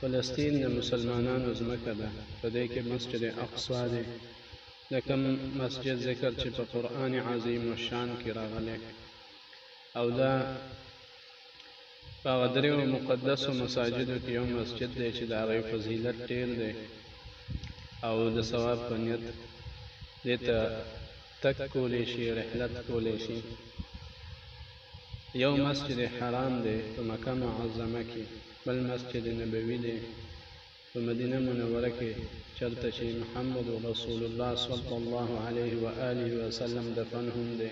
فلسطین د مسلمانانو ځمکه ده په دې کې مسجد اقصا دی د کوم مسجد ذکر چې په قرآن عظیم و شان کې راغلی او دا په هغه دریو مقدسو مساجدو کې یو مسجد دی چې د هغې فضیلت ډېر دی او د ثواب په نیت دې ته تک کولی شي رحلت کولی شي یو مسجد حرام دی په مکه معظمه کی بل مسجد نبوی دی په مدینه منوره کی چرته چی محمد رسول الله صلی الله علیه و آله وسلم دفن هم دی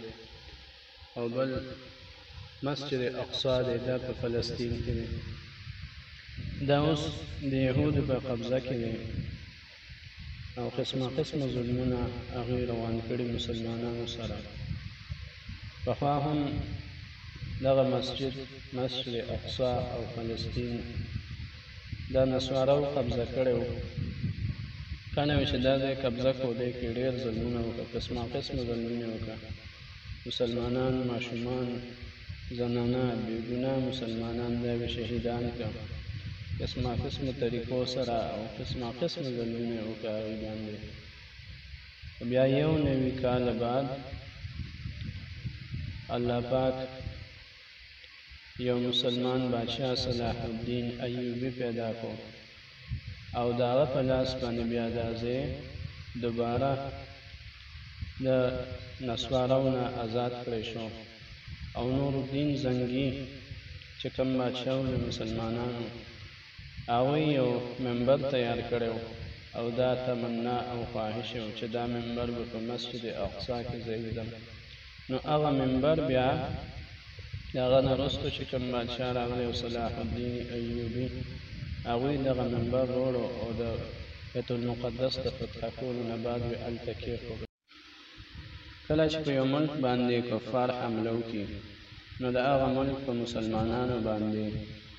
او بل مسجد اقصا دی دا په فلسطین کې دی دا اوس د یهودو په قبضه کې دی او قسمه قسمه ظلمونه هغه روان کړي مسلمانانو سره پخوا هم دغه مسجد مسجد اقصا او فلسطین دا نسوارو قبضه کړي وو کله چې دا ځای قبضه کو دی کې ډېر ظلمونه وکړه قسمه قسمه ظلمونه وکړه مسلمانان ماشومان زنانه بې ګناه مسلمانان دا به شهیدان کا قسمه قسمه طریقو سره او قسمه قسمه ظلمونه وکړه هغوی باندې بیا یو نوي کال بعد الله پاک یو مسلمان بادشاه صلاح الدین ایوبی پیدا کو او د هغه په لاس باندې بیا دا ځای دوباره د نسوارو نه آزاد کړی شو او نور الدین زنګي چې کوم بادشاه و د مسلمانانو هغوی یو ممبر تیار کړی او دا تمنا او خواهش و چې دا ممبر به په مسجد اقصا کې ځایېدم نو هغه منبر بیا د هغه نه وروسته چې کوم بادشاه راغلی او صلاح الدین ایوبي هغوی دغه منبر وروړو او د بیت المقدس د فتح کولو نه بعد یې هلته کېښود کله چې په یو ملک باندې کفار حمله وکړي نو د هغه ملک په مسلمانانو باندې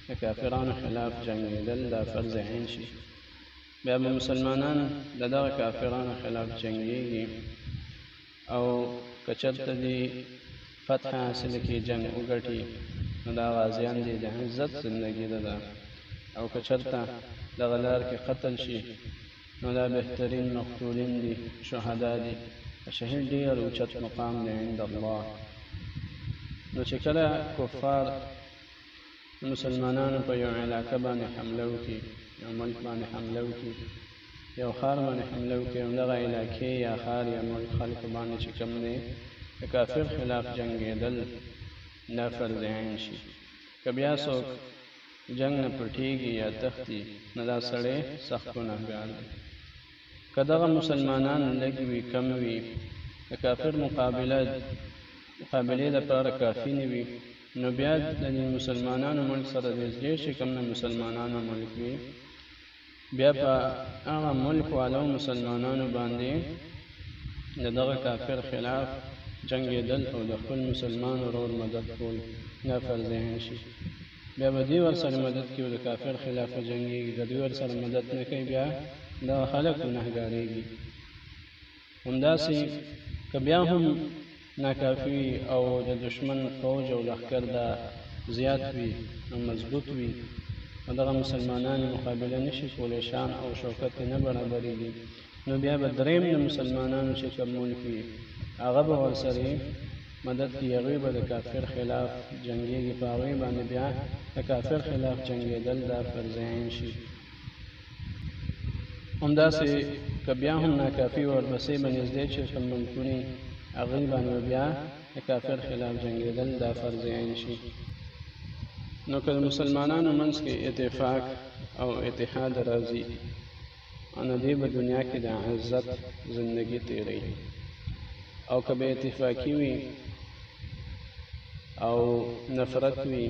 د کافرانو خلاف جنګېدل دا فرض عین شي بیا به مسلمانان د دغه کافرانو خلاف جنګېږي او کچرته دی فتح حاصل کی جنگ وګټي نو دا غازیان دي د عزت زندگی ده دا او کچرته د غلار کې قتل شي نو دا بهترین مقتولین دي شهدا دي شهید ډیر اوچت مقام دی عند الله نو چې کله کفار مسلمانانو په یو علاقه باندې حمله وکړي، یو ملک باندې حمله وکړي، یو ښار باندې حمله وکړي او دغه علاقې یا ښار یا ملک خلکو باندې چې کوم دی د کافر خلاف جنګېدل دا فرض عین شي. که بیا څوک جنګ نه پټېږي یا تښتي نو دا سړی سخت ګناهګار دی. که دغه مسلمانان لږ وي کم وي د کافر مقابله مقابلې لپاره کافي نه وي نو بیا د دې مسلمانانو ملک سره دې ځای چې کوم د مسلمانانو ملک وي بیا په هغه ملک والو مسلمانانو باندې د دغه کافر خلاف جنګېدل او د خپل مسلمان ورور مدد کول دا پر ذهن شي بیا به دوی ورسره مدد کوي د کافر خلاف جنګېږي که دوی ورسره مدد نه کوي بیا دغه خلک ګنهګارېږي همداسې که بیا هم ناکافي او د دشمن فوج او لښکر دا زیات وي او مضبوط وي او دغه مسلمانان مقابله نشي کولی شان او شوکت یې نه برابرېږي نو بیا به دریم د مسلمانانو چې کوم ملک وي هغه به ورسره مدد کوي هغوی به د کافر خلاف جنګېږي په هغوی باندې بیا د کافر خلاف جنګېدل دا فرض عین شي همداسې که بیا هم ناکافي او اربسې به نږدې چېرته ملکوني هغوی باندې به بیا د کافر خلاف جنګېدل دا فرض عین شي نو که د مسلمانانو منځ کې اتفاق او اتحاد راځي نو دې به دنیا کې د عزت زندگی تیری او که به اتفاقی وي او نفرت وي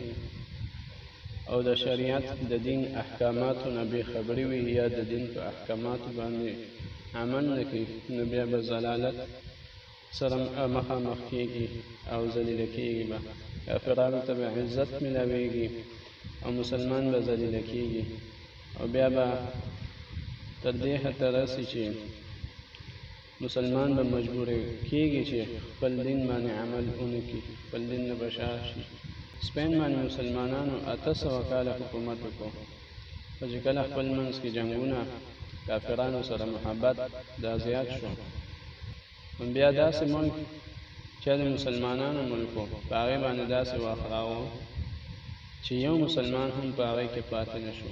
او د شریعت د دین احکاماتو نه بې خبري وي یا د دین په احکاماتو باندې عمل نه کوي نو بیا به ضلالت سره مخامخ کیږي او ذلیل کیږي به کافرانو ته به عزت ملاویږي او مسلمان به ذلیل کیږي او بیا به تر دې حد راسي چې مسلمان به مجبور کیږي چې خپل دین باندې عمل ونکړي خپل دین نه بشار شي سپین باندې مسلمانانو اته سوه کاله حکومت وکړو خو چې کله خپل منځ کې جنګونه کافرانو سره محبت دا زیات شو هم بیا داسې ملک چې د مسلمانانو ملکو په هغې باندې داسې واخراو چې یو مسلمان هم په هغې کې پاتې نه شو